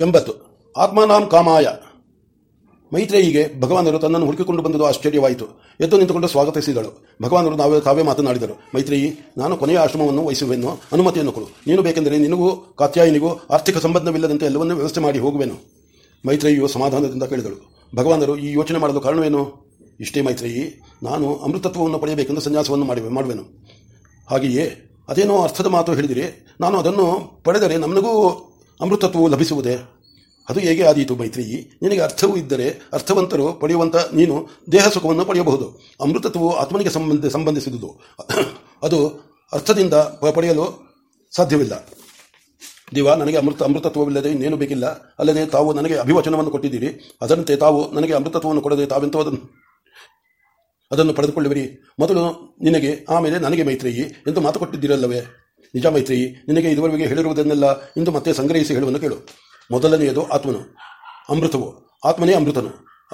ಎಂಬತ್ತು. ಆತ್ಮನಾಂ ಕಾಮಾಯ. ಮೈತ್ರೇಯಿಗೆ ಭಗವಾನರು ತನ್ನನ್ನು ಹುಡುಕಿಕೊಂಡು ಬಂದದ್ದು ಆಶ್ಚರ್ಯವಾಯಿತು. ಎದ್ದು ನಿಂತುಕೊಂಡು ಸ್ವಾಗತಿಸಿದಳು. ಭಗವಾನರು ನಾವೇ ತಾವೇ ಮಾತನಾಡಿದರು ಮೈತ್ರೇಯಿ, ನಾನು ಕೊನೆಯ ಆಶ್ರಮವನ್ನು ವಹಿಸುವೆನು. ಅನುಮತಿಯನ್ನು ಕೊಡು. ನೀನು ಬೇಕೆಂದರೆ ನಿನಗೂ, ಕಾತ್ಯಾಯಿನಿಗೂ ಆರ್ಥಿಕ ಸಂಬಂಧವಿಲ್ಲದಂತೆ ಎಲ್ಲವನ್ನೂ ವ್ಯವಸ್ಥೆ ಮಾಡಿ ಹೋಗುವೆನು. ಮೈತ್ರೇಯಿಯು ಸಮಾಧಾನದಿಂದ ಕೇಳಿದಳು. ಭಗವಾನರು ಈ ಯೋಚನೆ ಮಾಡಲು ಕಾರಣವೇನು? ಇಷ್ಟೇ ಮೈತ್ರೇಯಿ, ನಾನು ಅಮೃತತ್ವವನ್ನು ಪಡೆಯಬೇಕೆಂದು ಸನ್ಯಾಸವನ್ನು ಮಾಡುವೆ, ಮಾಡುವೆನು. ಹಾಗೆಯೇ, ಅದೇನೋ ಅರ್ಥದ ಮಾತು ಹೇಳಿದಿರಿ. ನಾನು ಅದನ್ನು ಪಡೆದರೆ ನಮಗೂ ಅಮೃತತ್ವವು ಲಭಿಸುವುದೇ? ಅದು ಹೇಗೆ ಆದೀತು ಮೈತ್ರಿಯಿ ನಿನಗೆ ಅರ್ಥವೂ ಇದ್ದರೆ ಅರ್ಥವಂತರು ಪಡೆಯುವಂಥ ನೀನು ದೇಹ ಸುಖವನ್ನು ಪಡೆಯಬಹುದು. ಅಮೃತತ್ವವು ಆತ್ಮನಿಗೆ ಸಂಬಂಧ, ಸಂಬಂಧಿಸಿದುದು. ಅದು ಅರ್ಥದಿಂದ ಪಡೆಯಲು ಸಾಧ್ಯವಿಲ್ಲ. ದಿವ, ನನಗೆ ಅಮೃತ, ಅಮೃತತ್ವವಿಲ್ಲದೆ ಇನ್ನೇನು ಬೇಕಿಲ್ಲ. ಅಲ್ಲದೆ ತಾವು ನನಗೆ ಅಭಿವಚನವನ್ನು ಕೊಟ್ಟಿದ್ದೀರಿ. ಅದರಂತೆ ತಾವು ನನಗೆ ಅಮೃತತ್ವವನ್ನು ಕೊಡದೆ ತಾವೆಂತೂ ಅದನ್ನು ಅದನ್ನು ಪಡೆದುಕೊಳ್ಳುವಿರಿ. ಮೊದಲು ನಿನಗೆ, ಆಮೇಲೆ ನನಗೆ ಮೈತ್ರೇಯಿ ಎಂದು ಮಾತು ಕೊಟ್ಟಿದ್ದೀರಲ್ಲವೇ? ನಿಜ ಮೈತ್ರಿ, ನಿನಗೆ ಇದುವರೆಗೆ ಹೇಳಿರುವುದನ್ನೆಲ್ಲ ಇಂದು ಮತ್ತೆ ಸಂಗ್ರಹಿಸಿ ಹೇಳುವನ್ನು ಕೇಳು. ಮೊದಲನೆಯದು ಆತ್ಮನು, ಅಮೃತವು. ಆತ್ಮನೇ ಅಮೃತನು.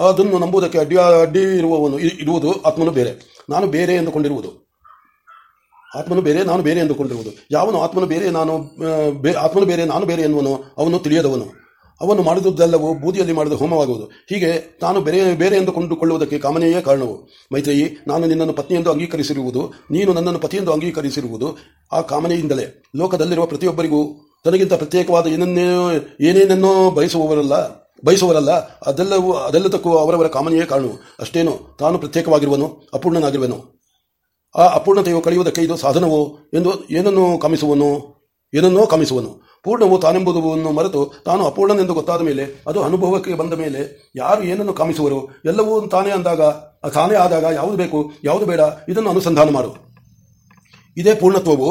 ಅದನ್ನು ನಂಬುವುದಕ್ಕೆ ಅಡ್ಡಿ ಅಡ್ಡಿ ಇರುವವನು ಇರುವುದು ಆತ್ಮನು ಬೇರೆ. ನಾನು ಬೇರೆ ಎಂದುಕೊಂಡಿರುವುದು. ಆತ್ಮನು ಬೇರೆ, ನಾನು ಬೇರೆ ಎಂದುಕೊಂಡಿರುವುದು. ಯಾವನು ಆತ್ಮನು ಬೇರೆ, ನಾನು ಆತ್ಮನು ಬೇರೆ, ನಾನು ಬೇರೆ ಎನ್ನುವನು ಅವನು ತಿಳಿಯದವನು. ಅವನು ಮಾಡಿದುದೆಲ್ಲವೂ ಬೂದಿಯಲ್ಲಿ ಮಾಡಿದ ಹೋಮವಾಗುವುದು. ಹೀಗೆ ತಾನು ಬೇರೆ ಬೇರೆ ಎಂದು ಕೊಂಡುಕೊಳ್ಳುವುದಕ್ಕೆ ಕಾಮನೆಯೇ ಕಾರಣವು. ಮೈತ್ರೇಯಿ, ನಾನು ನಿನ್ನನ್ನು ಪತ್ನಿಯೆಂದು ಅಂಗೀಕರಿಸಿರುವುದು, ನೀನು ನನ್ನನ್ನು ಪತಿಯೆಂದು ಅಂಗೀಕರಿಸಿರುವುದು ಆ ಕಾಮನೆಯಿಂದಲೇ. ಲೋಕದಲ್ಲಿರುವ ಪ್ರತಿಯೊಬ್ಬರಿಗೂ ತನಗಿಂತ ಪ್ರತ್ಯೇಕವಾದ ಏನನ್ನೇ, ಏನೇನನ್ನೋ ಬಯಸುವವರಲ್ಲ, ಬಯಸುವರಲ್ಲ, ಅದೆಲ್ಲವೂ, ಅದೆಲ್ಲದಕ್ಕೂ ಅವರವರ ಕಾಮನೆಯೇ ಕಾರಣವು. ಅಷ್ಟೇನು, ತಾನು ಪ್ರತ್ಯೇಕವಾಗಿರುವನು, ಅಪೂರ್ಣನಾಗಿರುವನು. ಆ ಅಪೂರ್ಣತೆಯು ಕಳೆಯುವುದಕ್ಕೆ ಇದು ಸಾಧನವೋ ಎಂದು ಏನನ್ನು ಕಾಮಿಸುವನು? ಏನನ್ನೋ ಕಾಮಿಸುವನು. ಪೂರ್ಣವು ತಾನೆಂಬುದನ್ನು ಮರೆತು ತಾನು ಅಪೂರ್ಣನೆಂದು ಗೊತ್ತಾದ ಮೇಲೆ, ಅದು ಅನುಭವಕ್ಕೆ ಬಂದ ಮೇಲೆ ಯಾರು ಏನನ್ನು ಕಾಮಿಸುವರು, ಎಲ್ಲವೂ ತಾನೇ ಅಂದಾಗ, ತಾನೇ ಆದಾಗ ಯಾವುದು ಬೇಕು, ಯಾವುದು ಬೇಡ, ಇದನ್ನು ಅನುಸಂಧಾನ ಮಾಡು. ಇದೇ ಪೂರ್ಣತ್ವವು,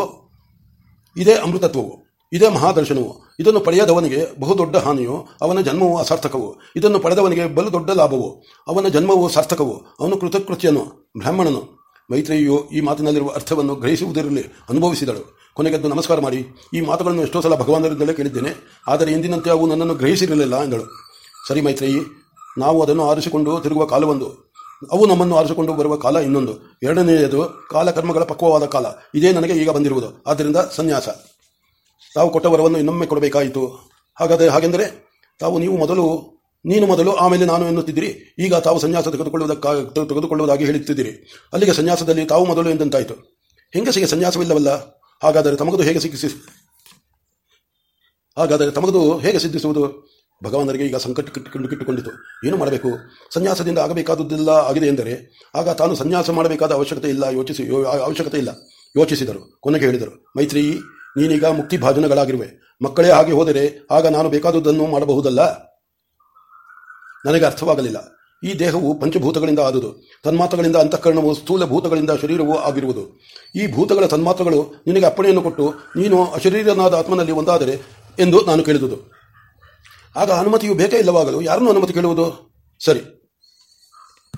ಇದೇ ಅಮೃತತ್ವವು, ಇದೇ ಮಹಾದರ್ಶನವು, ಇದನ್ನು ಪಡೆಯದವನಿಗೆ ಬಹುದೊಡ್ಡ ಹಾನಿಯು, ಅವನ ಜನ್ಮವು ಅಸಾರ್ಥಕವು, ಇದನ್ನು ಪಡೆದವನಿಗೆ ಬಲು ದೊಡ್ಡ ಲಾಭವು, ಅವನ ಜನ್ಮವು ಸಾರ್ಥಕವು, ಅವನು ಕೃತಕೃತ್ಯನು, ಬ್ರಾಹ್ಮಣನು ಮೈತ್ರೇಯಿಯು ಈ ಮಾತಿನಲ್ಲಿರುವ ಅರ್ಥವನ್ನು ಗ್ರಹಿಸುವುದರಲ್ಲಿ ಅನುಭವಿಸಿದಳು. ಕೊನೆಗೆದ್ದು ನಮಸ್ಕಾರ ಮಾಡಿ, ಈ ಮಾತುಗಳನ್ನು ಎಷ್ಟೋ ಸಲ ಭಗವಾನರಿಂದಲೇ ಕೇಳಿದ್ದೇನೆ, ಆದರೆ ಎಂದಿನಂತೆ ಅವು ನನ್ನನ್ನು ಗ್ರಹಿಸಿರಲಿಲ್ಲ ಎಂದಳು. ಸರಿ ಮೈತ್ರೇಯಿ, ನಾವು ಅದನ್ನು ಆರಿಸಿಕೊಂಡು ತಿರುಗುವ ಕಾಲವೊಂದು ಅವು ನಮ್ಮನ್ನು ಆರಿಸಿಕೊಂಡು ಬರುವ ಕಾಲ ಇನ್ನೊಂದು. ಎರಡನೆಯದು, ಕಾಲಕರ್ಮಗಳ ಪಕ್ವವಾದ ಕಾಲ. ಇದೇ ನನಗೆ ಈಗ ಬಂದಿರುವುದು. ಆದ್ದರಿಂದ ಸನ್ಯಾಸ. ತಾವು ಕೊಟ್ಟ ವರವನ್ನು ಇನ್ನೊಮ್ಮೆ ಕೊಡಬೇಕಾಯಿತು. ಹಾಗಾದರೆ ಹಾಗೆಂದರೆ, ತಾವು ನೀವು ಮೊದಲು ನೀನು ಮೊದಲು ಆಮೇಲೆ ನಾನು ಎನ್ನುತ್ತಿದ್ದೀರಿ. ಈಗ ತಾವು ಸನ್ಯಾಸ ತೆಗೆದುಕೊಳ್ಳುವುದಕ್ಕಾಗಿ ತೆಗೆದುಕೊಳ್ಳುವುದಾಗಿ ಹೇಳುತ್ತಿದ್ದೀರಿ. ಅಲ್ಲಿಗೆ ಸನ್ಯಾಸದಲ್ಲಿ ತಾವು ಮೊದಲು ಎಂದಂತಾಯಿತು. ಹೆಂಗಸಿಗೆ ಸನ್ಯಾಸವಿಲ್ಲವಲ್ಲ? ಹಾಗಾದರೆ ತಮಗದು ಹೇಗೆ ಸಿಕ್ಕಿಸಿ, ಹಾಗಾದರೆ ತಮಗದು ಹೇಗೆ ಸಿದ್ಧಿಸುವುದು? ಭಗವಾನರಿಗೆ ಈಗ ಸಂಕಟ ಕಿಟ್ಟುಕೊಂಡು ಕಿಟ್ಟುಕೊಂಡಿತು. ಏನು ಮಾಡಬೇಕು? ಸನ್ಯಾಸದಿಂದ ಆಗಬೇಕಾದದ್ದೆಲ್ಲ ಆಗಿದೆ ಎಂದರೆ, ಆಗ ತಾನು ಸನ್ಯಾಸ ಮಾಡಬೇಕಾದ ಅವಶ್ಯಕತೆ ಇಲ್ಲ, ಯೋಚಿಸಿ ಅವಶ್ಯಕತೆ ಇಲ್ಲ. ಯೋಚಿಸಿದರು. ಕೊನೆಗೆ ಹೇಳಿದರು, ಮೈತ್ರಿ, ನೀನೀಗ ಮುಕ್ತಿ ಭಾಜನಗಳಾಗಿರುವೆ. ಮಕ್ಕಳೇ ಹಾಗೆ ಹೋದರೆ ಆಗ ನಾನು ಬೇಕಾದುದನ್ನು ಮಾಡಬಹುದಲ್ಲ? ನನಗೆ ಅರ್ಥವಾಗಲಿಲ್ಲ. ಈ ದೇಹವು ಪಂಚಭೂತಗಳಿಂದ ಆದುದು. ತನ್ಮಾತ್ರಗಳಿಂದ ಅಂತಃಕರಣವು ಸ್ಥೂಲ ಭೂತಗಳಿಂದ ಶರೀರವೂ ಆಗಿರುವುದು. ಈ ಭೂತಗಳ ತನ್ಮಾತ್ರಗಳು ನಿನಗೆ ಅಪ್ಪಣೆಯನ್ನು ಕೊಟ್ಟು, ನೀನು ಅಶರೀರನಾದ ಆತ್ಮನಲ್ಲಿ ಒಂದಾದರೆ ಎಂದು ನಾನು ಕೇಳಿದುದು. ಆಗ ಅನುಮತಿಯು ಬೇಕೇ ಇಲ್ಲವಾಗಲು ಯಾರನ್ನು ಅನುಮತಿ ಕೇಳುವುದು? ಸರಿ.